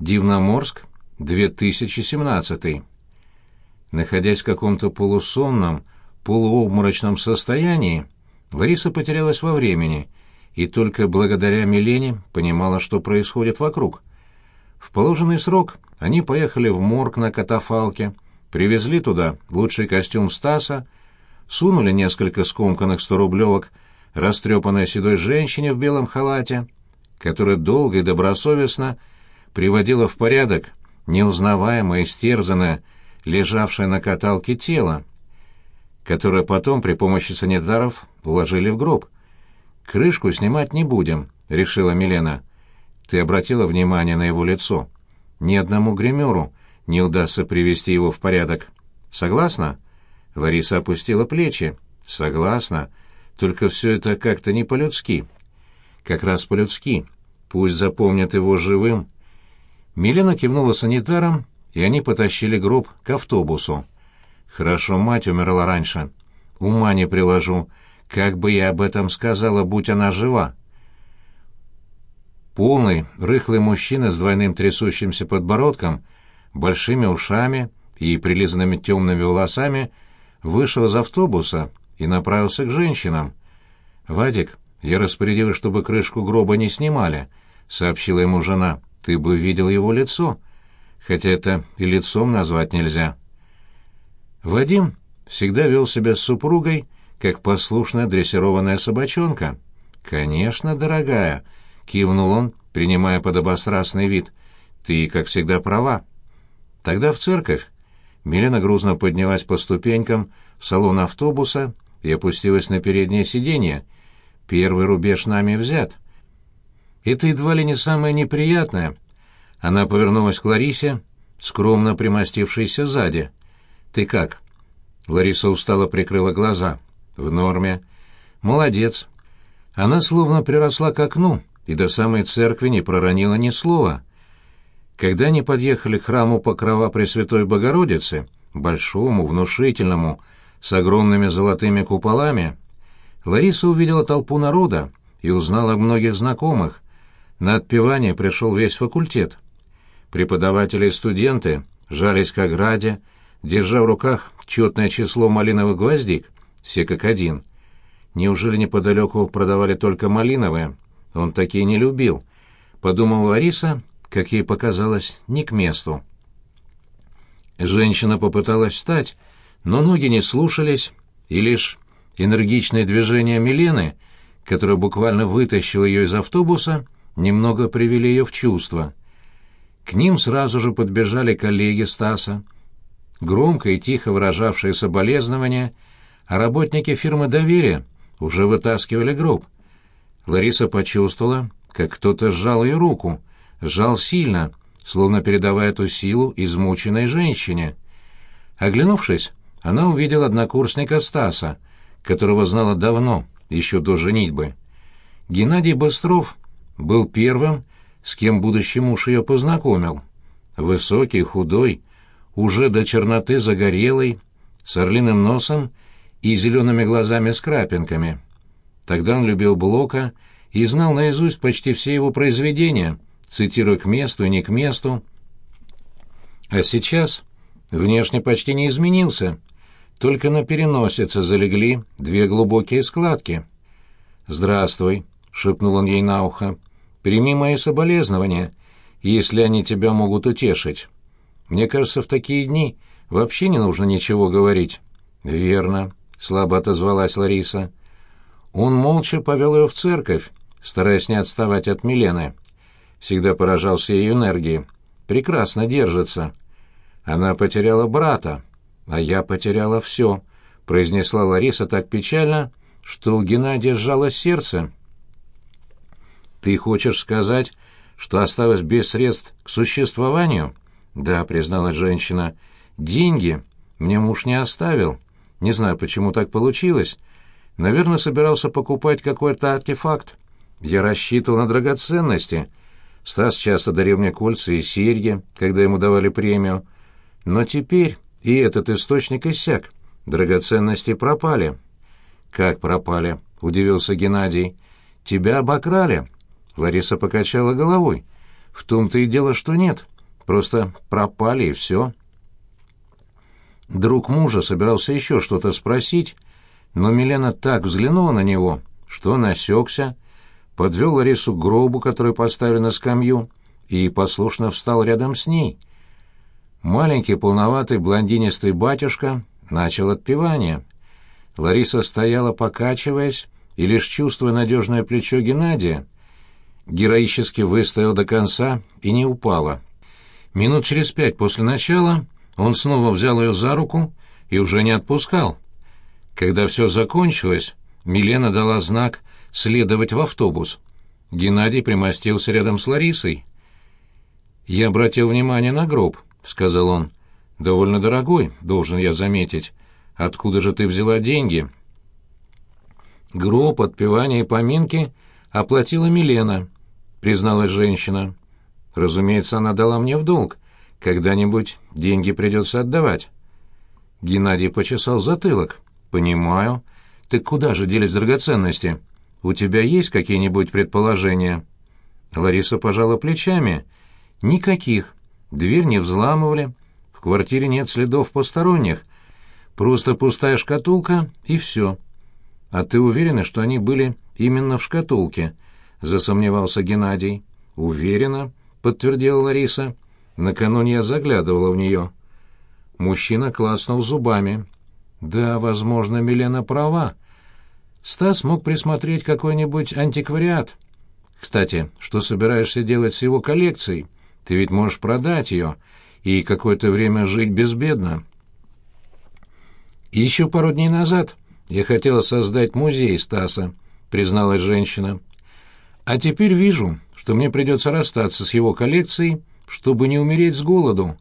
Дивноморск, 2017. Находясь в каком-то полусонном, полуобморочном состоянии, Лариса потерялась во времени и только благодаря Милене понимала, что происходит вокруг. В положенный срок они поехали в морг на катафалке, привезли туда лучший костюм Стаса, сунули несколько скомканных сторублевок растрепанной седой женщине в белом халате, которая долго и добросовестно приводила в порядок неузнаваемое, истерзанное, лежавшее на каталке тело, которое потом при помощи санитаров уложили в гроб. «Крышку снимать не будем», — решила Милена. «Ты обратила внимание на его лицо? Ни одному гримеру не удастся привести его в порядок. Согласна?» Лариса опустила плечи. «Согласна. Только все это как-то не по-людски». «Как раз по-людски. Пусть запомнят его живым». Милена кивнула санитарам, и они потащили гроб к автобусу. Хорошо, мать умерла раньше. Ума не приложу. Как бы я об этом сказала, будь она жива? Полный, рыхлый мужчина с двойным трясущимся подбородком, большими ушами и прилизанными темными волосами вышел из автобуса и направился к женщинам. «Вадик, я распорядилась, чтобы крышку гроба не снимали», — сообщила ему жена. «Ты бы видел его лицо, хотя это и лицом назвать нельзя». Вадим всегда вел себя с супругой, как послушная дрессированная собачонка. «Конечно, дорогая», — кивнул он, принимая подобострастный вид. «Ты, как всегда, права». Тогда в церковь. Милена грузно поднялась по ступенькам в салон автобуса и опустилась на переднее сиденье. Первый рубеж нами взят. Это едва ли не самое неприятное. Она повернулась к Ларисе, скромно примостившейся сзади. «Ты как?» Лариса устало прикрыла глаза. «В норме». «Молодец». Она словно приросла к окну и до самой церкви не проронила ни слова. Когда они подъехали к храму Покрова Пресвятой Богородицы, большому, внушительному, с огромными золотыми куполами, Лариса увидела толпу народа и узнала многих знакомых. На отпевание пришел весь факультет. Преподаватели и студенты жались к ограде, держа в руках четное число малиновых гвоздик, все как один. Неужели неподалеку продавали только малиновые? Он такие не любил. Подумала Лариса, как ей показалось, не к месту. Женщина попыталась встать, но ноги не слушались, и лишь энергичные движения Милены, которая буквально вытащила ее из автобуса, немного привели ее в чувство. К ним сразу же подбежали коллеги Стаса, громко и тихо выражавшие соболезнования, а работники фирмы «Доверие» уже вытаскивали гроб. Лариса почувствовала, как кто-то сжал ее руку, сжал сильно, словно передавая эту силу измученной женщине. Оглянувшись, она увидела однокурсника Стаса, которого знала давно, еще до женитьбы. Геннадий Быстров был первым, с кем будущий муж ее познакомил. Высокий, худой, уже до черноты загорелый, с орлиным носом и зелеными глазами с крапинками. Тогда он любил Блока и знал наизусть почти все его произведения, цитируя к месту и не к месту. А сейчас внешне почти не изменился, только на переносице залегли две глубокие складки. «Здравствуй», — шепнул он ей на ухо, — «прими мои соболезнования, если они тебя могут утешить». Мне кажется, в такие дни вообще не нужно ничего говорить. Верно, слабо отозвалась Лариса. Он молча повел ее в церковь, стараясь не отставать от Милены. Всегда поражался ее энергией. Прекрасно держится. Она потеряла брата, а я потеряла все, произнесла Лариса так печально, что у Геннадия сжало сердце. Ты хочешь сказать, что осталась без средств к существованию? «Да», — призналась женщина, — «деньги мне муж не оставил. Не знаю, почему так получилось. Наверное, собирался покупать какой-то артефакт. Я рассчитывал на драгоценности. Стас часто дарил мне кольца и серьги, когда ему давали премию. Но теперь и этот источник иссяк. Драгоценности пропали». «Как пропали?» — удивился Геннадий. «Тебя обокрали». Лариса покачала головой. «В том-то и дело, что нет». Просто пропали и все. Друг мужа собирался еще что-то спросить, но Милена так взглянула на него, что он осекся, подвел Ларису к гробу, который поставили на скамью, и послушно встал рядом с ней. Маленький полноватый блондинистый батюшка начал отпевание. Лариса стояла, покачиваясь, и лишь чувствуя надежное плечо Геннадия, героически выстоял до конца и не упала. Минут через пять после начала он снова взял ее за руку и уже не отпускал. Когда все закончилось, Милена дала знак следовать в автобус. Геннадий примостился рядом с Ларисой. «Я обратил внимание на гроб», — сказал он. «Довольно дорогой, должен я заметить. Откуда же ты взяла деньги?» «Гроб, отпевание и поминки оплатила Милена», — призналась женщина. «Разумеется, она дала мне в долг. Когда-нибудь деньги придется отдавать». Геннадий почесал затылок. «Понимаю. Ты куда же делись драгоценности? У тебя есть какие-нибудь предположения?» Лариса пожала плечами. «Никаких. Дверь не взламывали. В квартире нет следов посторонних. Просто пустая шкатулка, и все». «А ты уверена, что они были именно в шкатулке?» — засомневался Геннадий. «Уверена», — подтвердила Лариса. «Накануне я заглядывала в нее». Мужчина клацнул зубами. «Да, возможно, Милена права. Стас мог присмотреть какой-нибудь антиквариат. Кстати, что собираешься делать с его коллекцией? Ты ведь можешь продать ее и какое-то время жить безбедно». Еще пару дней назад я хотела создать музей Стаса, призналась женщина. А теперь вижу, что мне придется расстаться с его коллекцией, чтобы не умереть с голоду.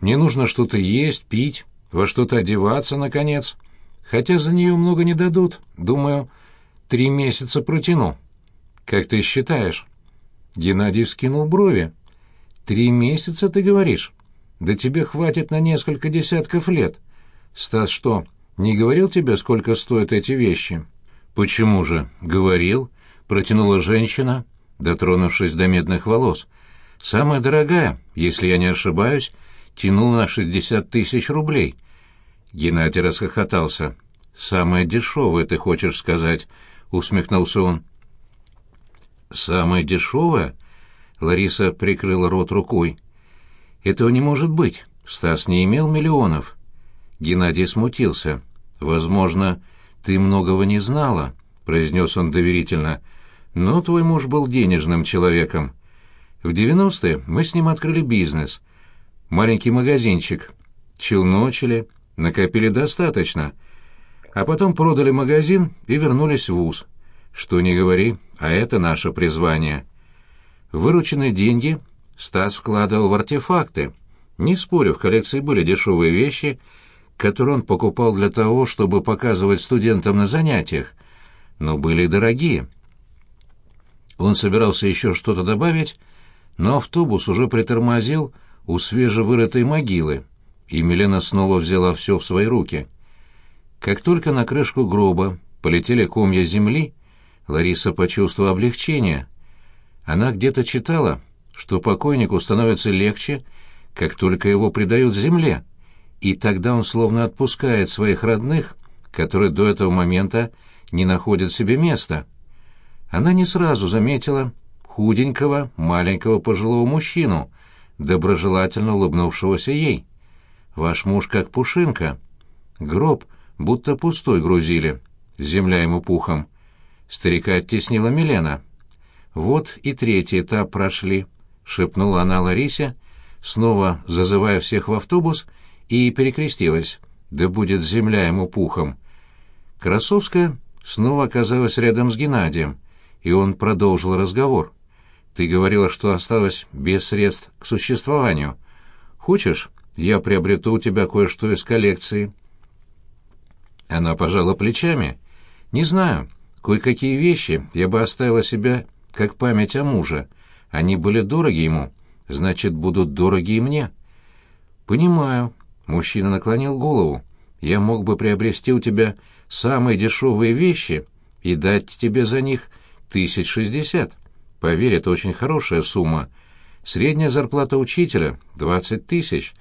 Мне нужно что-то есть, пить, во что-то одеваться, наконец. Хотя за нее много не дадут. Думаю, три месяца протяну. Как ты считаешь? Геннадий вскинул брови. Три месяца, ты говоришь? Да тебе хватит на несколько десятков лет. Стас что, не говорил тебе, сколько стоят эти вещи? Почему же? Говорил, протянула женщина, дотронувшись до медных волос. Самая дорогая, если я не ошибаюсь, тянула на шестьдесят тысяч рублей. Геннадий расхохотался. «Самое дешевое, ты хочешь сказать?» — усмехнулся он. «Самое дешевое?» — Лариса прикрыла рот рукой. «Этого не может быть. Стас не имел миллионов». Геннадий смутился. «Возможно, ты многого не знала», — произнес он доверительно. «Но твой муж был денежным человеком. В девяностые мы с ним открыли бизнес. Маленький магазинчик. Челночили, накопили достаточно. А потом продали магазин и вернулись в ВУЗ. Что не говори, а это наше призвание. Вырученные деньги Стас вкладывал в артефакты. Не спорю, в коллекции были дешевые вещи — которые он покупал для того, чтобы показывать студентам на занятиях, но были дорогие. Он собирался еще что-то добавить, но автобус уже притормозил у свежевырытой могилы, и Милена снова взяла все в свои руки. Как только на крышку гроба полетели комья земли, Лариса почувствовала облегчение. Она где-то читала, что покойнику становится легче, как только его предают земле и тогда он словно отпускает своих родных, которые до этого момента не находят себе места. Она не сразу заметила худенького, маленького пожилого мужчину, доброжелательно улыбнувшегося ей. «Ваш муж как пушинка. Гроб будто пустой грузили, земля ему пухом». Старика оттеснила Милена. «Вот и третий этап прошли», — шепнула она Ларисе, снова зазывая всех в автобус — и перекрестилась. «Да будет земля ему пухом!» Красовская снова оказалась рядом с Геннадием, и он продолжил разговор. «Ты говорила, что осталась без средств к существованию. Хочешь, я приобрету у тебя кое-что из коллекции?» Она пожала плечами. «Не знаю. Кое-какие вещи я бы оставила себе как память о муже. Они были дороги ему, значит, будут дороги и мне». «Понимаю», Мужчина наклонил голову. «Я мог бы приобрести у тебя самые дешевые вещи и дать тебе за них тысяч шестьдесят. Поверь, это очень хорошая сумма. Средняя зарплата учителя — двадцать тысяч.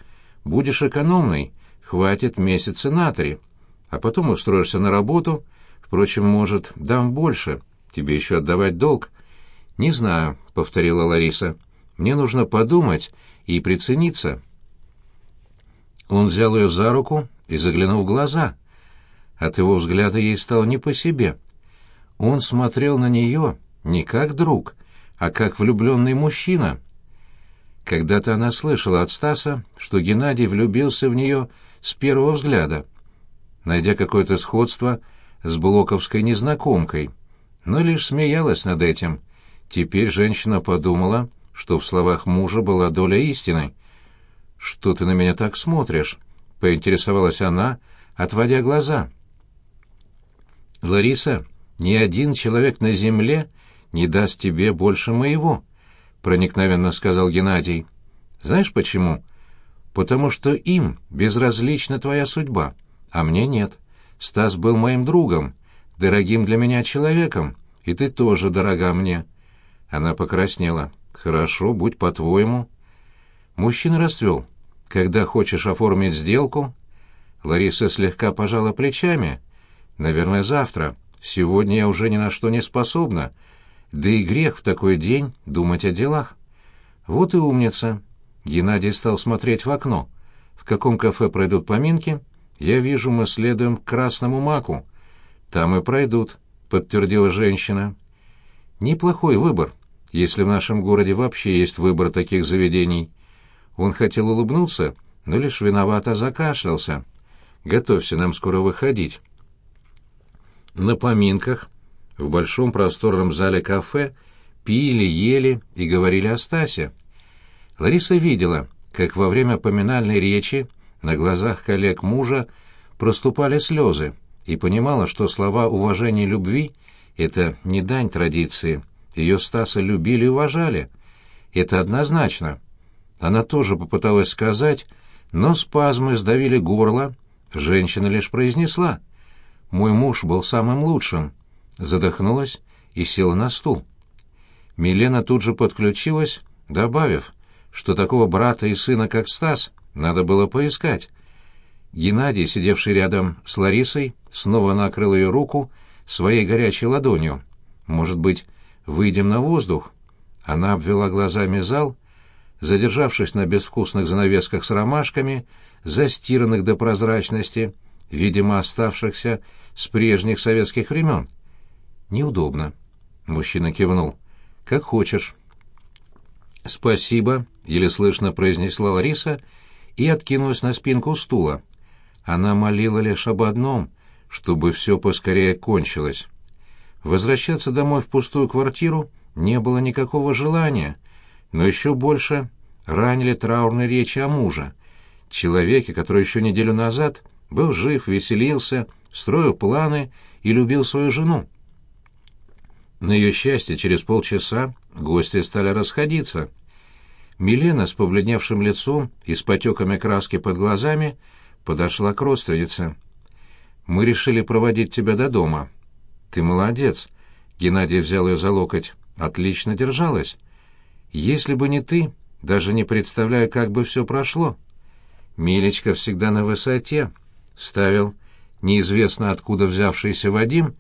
Будешь экономной, хватит месяца на три. А потом устроишься на работу. Впрочем, может, дам больше. Тебе еще отдавать долг. «Не знаю», — повторила Лариса. «Мне нужно подумать и прицениться». Он взял ее за руку и заглянул в глаза. От его взгляда ей стало не по себе. Он смотрел на нее не как друг, а как влюбленный мужчина. Когда-то она слышала от Стаса, что Геннадий влюбился в нее с первого взгляда, найдя какое-то сходство с блоковской незнакомкой, но лишь смеялась над этим. Теперь женщина подумала, что в словах мужа была доля истины. «Что ты на меня так смотришь?» — поинтересовалась она, отводя глаза. «Лариса, ни один человек на земле не даст тебе больше моего», — проникновенно сказал Геннадий. «Знаешь почему?» «Потому что им безразлична твоя судьба, а мне нет. Стас был моим другом, дорогим для меня человеком, и ты тоже дорога мне». Она покраснела. «Хорошо, будь по-твоему». Мужчина расцвел. «Когда хочешь оформить сделку?» Лариса слегка пожала плечами. «Наверное, завтра. Сегодня я уже ни на что не способна. Да и грех в такой день думать о делах». «Вот и умница». Геннадий стал смотреть в окно. «В каком кафе пройдут поминки?» «Я вижу, мы следуем к Красному Маку». «Там и пройдут», — подтвердила женщина. «Неплохой выбор, если в нашем городе вообще есть выбор таких заведений». Он хотел улыбнуться, но лишь виновато закашлялся. «Готовься, нам скоро выходить». На поминках в большом просторном зале кафе пили, ели и говорили о Стасе. Лариса видела, как во время поминальной речи на глазах коллег мужа проступали слезы, и понимала, что слова уважения и любви — это не дань традиции. Ее Стаса любили и уважали. Это однозначно. Она тоже попыталась сказать, но спазмы сдавили горло, женщина лишь произнесла — мой муж был самым лучшим. Задохнулась и села на стул. Милена тут же подключилась, добавив, что такого брата и сына, как Стас, надо было поискать. Геннадий, сидевший рядом с Ларисой, снова накрыл ее руку своей горячей ладонью. «Может быть, выйдем на воздух?» Она обвела глазами зал, задержавшись на безвкусных занавесках с ромашками, застиранных до прозрачности, видимо, оставшихся с прежних советских времен. Неудобно. Мужчина кивнул. Как хочешь. Спасибо, еле слышно произнесла Лариса и откинулась на спинку стула. Она молила лишь об одном, чтобы все поскорее кончилось. Возвращаться домой в пустую квартиру не было никакого желания, но еще больше ранили траурные речи о муже, человеке, который еще неделю назад был жив, веселился, строил планы и любил свою жену. На ее счастье, через полчаса гости стали расходиться. Милена с побледневшим лицом и с потеками краски под глазами подошла к родственнице. «Мы решили проводить тебя до дома». «Ты молодец», — Геннадий взял ее за локоть. «Отлично держалась. Если бы не ты, даже не представляю, как бы все прошло. Милечка всегда на высоте», — ставил неизвестно откуда взявшийся Вадим,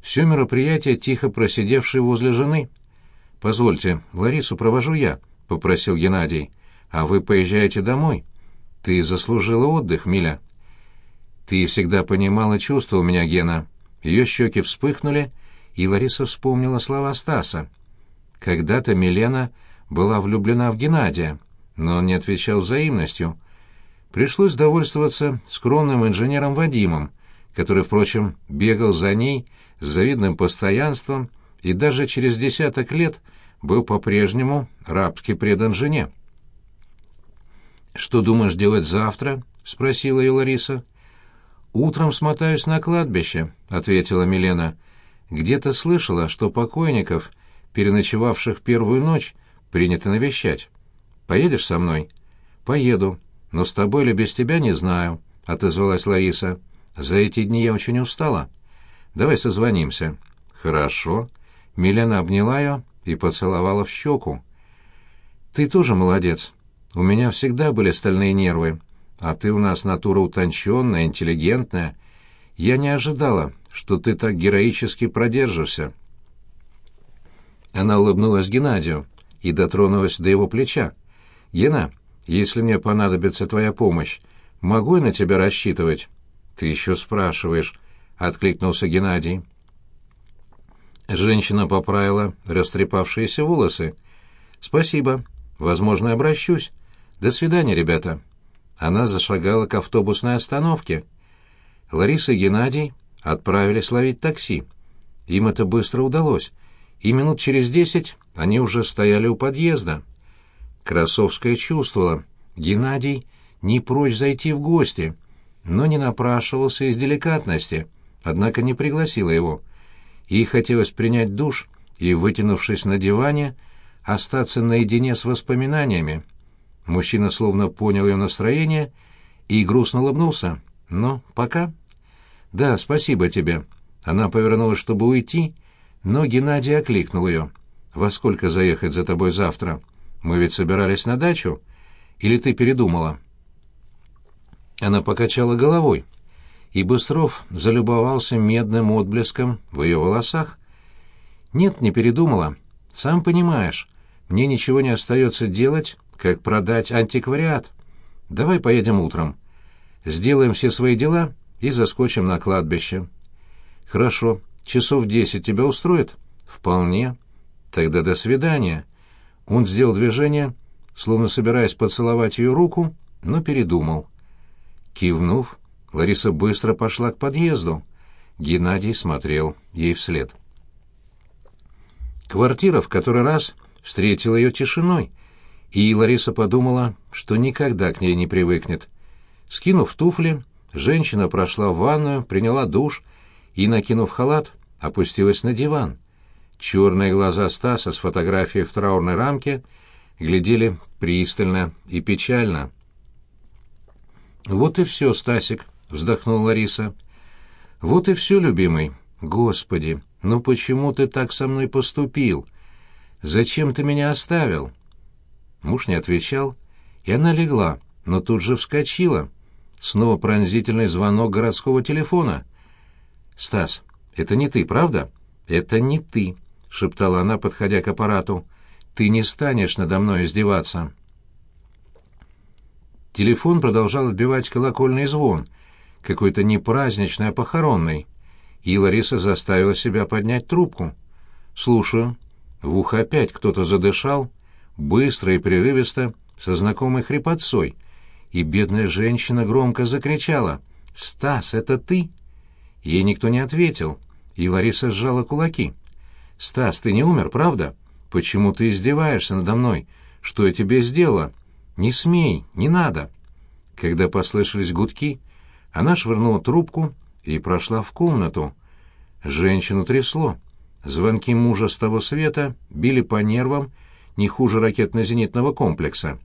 все мероприятие тихо просидевший возле жены. «Позвольте, Ларису провожу я», — попросил Геннадий. «А вы поезжаете домой. Ты заслужила отдых, Миля». «Ты всегда понимал и чувствовал меня, Гена». Ее щеки вспыхнули, и Лариса вспомнила слова Стаса. Когда-то Милена была влюблена в Геннадия, но он не отвечал взаимностью. Пришлось довольствоваться скромным инженером Вадимом, который, впрочем, бегал за ней с завидным постоянством и даже через десяток лет был по-прежнему рабски предан жене. «Что думаешь делать завтра?» — спросила ее Лариса. «Утром смотаюсь на кладбище», — ответила Милена. «Где-то слышала, что покойников, переночевавших первую ночь, принято навещать. Поедешь со мной?» «Поеду. Но с тобой или без тебя не знаю», — отозвалась Лариса. За эти дни я очень устала. Давай созвонимся. Хорошо. Милена обняла ее и поцеловала в щеку. «Ты тоже молодец. У меня всегда были стальные нервы, а ты у нас натура утонченная, интеллигентная. Я не ожидала, что ты так героически продержишься». Она улыбнулась Геннадию и дотронулась до его плеча. «Гена, если мне понадобится твоя помощь, могу я на тебя рассчитывать?» «Ты еще спрашиваешь», — откликнулся Геннадий. Женщина поправила растрепавшиеся волосы. «Спасибо. Возможно, обращусь. До свидания, ребята». Она зашагала к автобусной остановке. Лариса и Геннадий отправились ловить такси. Им это быстро удалось, и минут через десять они уже стояли у подъезда. Красовская чувствовала, Геннадий не прочь зайти в гости, но не напрашивался из деликатности, однако не пригласила его. Ей хотелось принять душ и, вытянувшись на диване, остаться наедине с воспоминаниями. Мужчина словно понял ее настроение и грустно улыбнулся. «Ну, пока». «Да, спасибо тебе». Она повернулась, чтобы уйти, но Геннадий окликнул ее. «Во сколько заехать за тобой завтра? Мы ведь собирались на дачу. Или ты передумала?» Она покачала головой, и Быстров залюбовался медным отблеском в ее волосах. «Нет, не передумала. Сам понимаешь, мне ничего не остается делать, как продать антиквариат. Давай поедем утром. Сделаем все свои дела и заскочим на кладбище. Хорошо. Часов десять тебя устроит? Вполне. Тогда до свидания. Он сделал движение, словно собираясь поцеловать ее руку, но передумал. Кивнув, Лариса быстро пошла к подъезду. Геннадий смотрел ей вслед. Квартира в который раз встретила ее тишиной, и Лариса подумала, что никогда к ней не привыкнет. Скинув туфли, женщина прошла в ванную, приняла душ и, накинув халат, опустилась на диван. Черные глаза Стаса с фотографией в траурной рамке глядели пристально и печально. «Вот и все, Стасик», — вздохнула Лариса. «Вот и все, любимый. Господи, ну почему ты так со мной поступил? Зачем ты меня оставил?» Муж не отвечал, и она легла, но тут же вскочила. Снова пронзительный звонок городского телефона. «Стас, это не ты, правда?» «Это не ты», — шептала она, подходя к аппарату. «Ты не станешь надо мной издеваться». Телефон продолжал отбивать колокольный звон, какой-то не праздничный, а похоронный. И Лариса заставила себя поднять трубку. «Слушаю». В ухо опять кто-то задышал, быстро и прерывисто, со знакомой хрипотцой, и бедная женщина громко закричала «Стас, это ты?» Ей никто не ответил, и Лариса сжала кулаки. «Стас, ты не умер, правда? Почему ты издеваешься надо мной? Что я тебе сделала? Не смей, не надо!» Когда послышались гудки, она швырнула трубку и прошла в комнату. Женщину трясло. Звонки мужа с того света били по нервам не хуже ракетно-зенитного комплекса.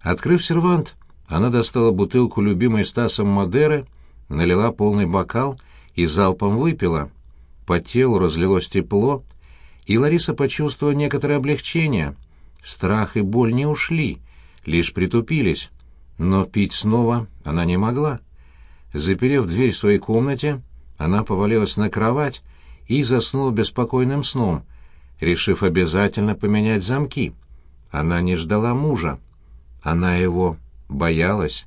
Открыв сервант, она достала бутылку любимой Стасом Мадеры, налила полный бокал и залпом выпила. По телу разлилось тепло, и Лариса почувствовала некоторое облегчение. Страх и боль не ушли, лишь притупились. Но пить снова она не могла. Заперев дверь в своей комнате, она повалилась на кровать и заснула беспокойным сном, решив обязательно поменять замки. Она не ждала мужа. Она его боялась.